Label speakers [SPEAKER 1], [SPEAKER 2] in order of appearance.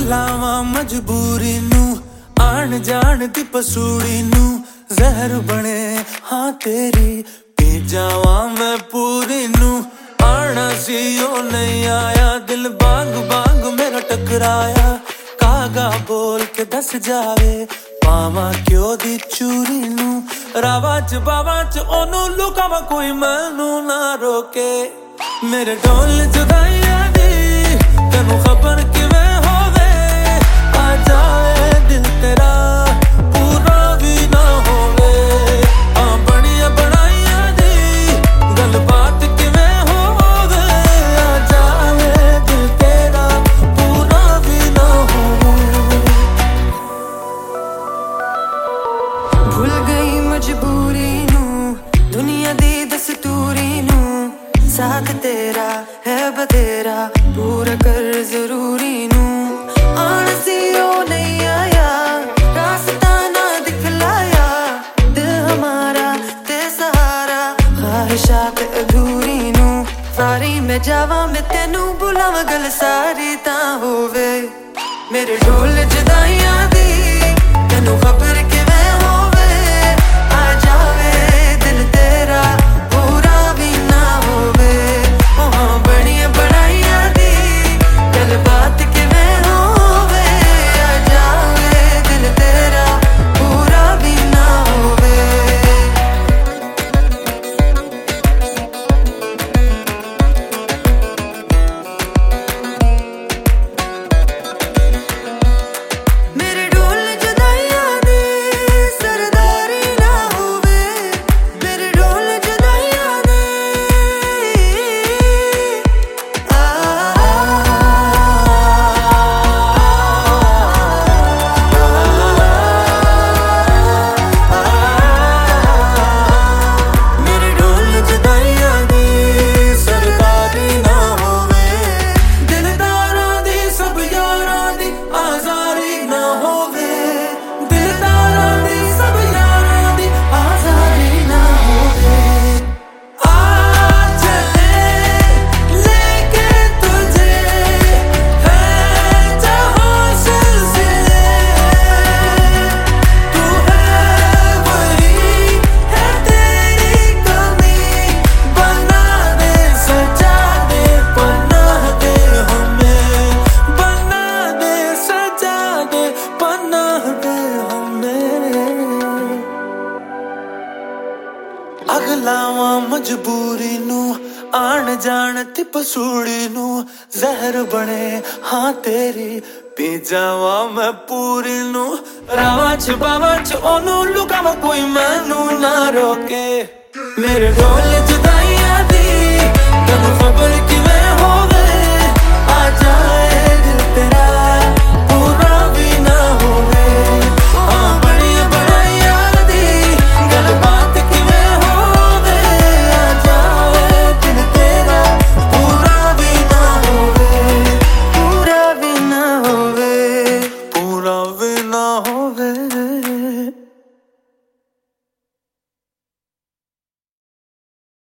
[SPEAKER 1] ਲਾਵਾਂ ਮਜਬੂਰੀ ਨੂੰ, ਆਣ ਜਾਣ ਦੀ ਪਸੂੜੀ ਨੂੰ। ਜ਼ਹਿਰ ਬਣੇ, ਹਾਂ ਤੇਰੀ ਪੀ ਜਾਵਾਂ ਮੈਂ ਪੂਰੀ ਨੂੰ। ਆਣਾ ਸੀ ਉਹ ਨਹੀਂ ਆਇਆ, ਦਿਲ ਬਾਗ ਬਾਗ ਮੇਰਾ ਟਕਰਾਇਆ। ਕਾਗਾ ਬੋਲ ਕੇ ਦੱਸ ਜਾਵੇ, ਪਾਵਾਂ ਕਿਉਂ ਦੀ ਚੂਰੀ ਨੂੰ? ਰਾਵਾਂ ਚ ਬਾਵਾ ਚ ਉਹਨੂੰ ਲੁਕਾਵਾਂ ਕੋਈ ਮੈਨੂੰ ਨਾ ਰੋਕੇ। ਮੇਰੇ ਢੋਲ ਜੁਦਾਈਆਂ ਦੀ, ਤੈਨੂੰ ਖਬਰ ਕਿਵੇਂ
[SPEAKER 2] ਸਾਥ ਤੇਰਾ ਹੈ ਬਤੇਰਾ ਪੂਰਾ ਕਰ ਜ਼ਰੂਰੀ ਨੂੰ। ਆਣ ਸੀ ਉਹ ਨਹੀਂ ਆਇਆ, ਰਾਸਤਾ ਨਾ ਦਿਖਲਾਇਆ। ਦਿਲ ਹਮਾਰਾ ਤੇ ਸਹਾਰਾ, ਖਾਹਿਸ਼ਾਤ ਅਧੂਰੀ ਨੂੰ। ਸਾਰੀ ਮੈਂ ਜਾਵਾਂ, ਮੈਂ ਤੈਨੂੰ ਬੁਲਾਵਾਂ, ਗੱਲ ਸਾਰੀ ਤਾਂ ਹੋਵੇ। ਮੇਰੇ ਢੋਲ ਜਦਾਈਆਂ ਦੀ, ਤੈਨੂੰ
[SPEAKER 1] ਅਗਲਾਵਾਂ ਮਜਬੂਰੀ ਨੂੰ, ਆਣ ਜਾਣ ਤੇ ਪਸੂੜੀ ਨੂੰ। ਜ਼ਹਿਰ ਬਣੇ, ਹਾਂ ਤੇਰੀ ਪੀ ਜਾਵਾਂ ਮੈਂ ਪੂਰੀ ਨੂੰ। ਰਾਵਾਂ ਚ ਬਾਵਾਂ ਚ ਉਹਨੂੰ ਲੁਕਾਵਾਂ ਕੋਈ, ਮੈਨੂੰ ਨਾ ਰੋਕੇ। ਮੇਰੇ ਢੋਲ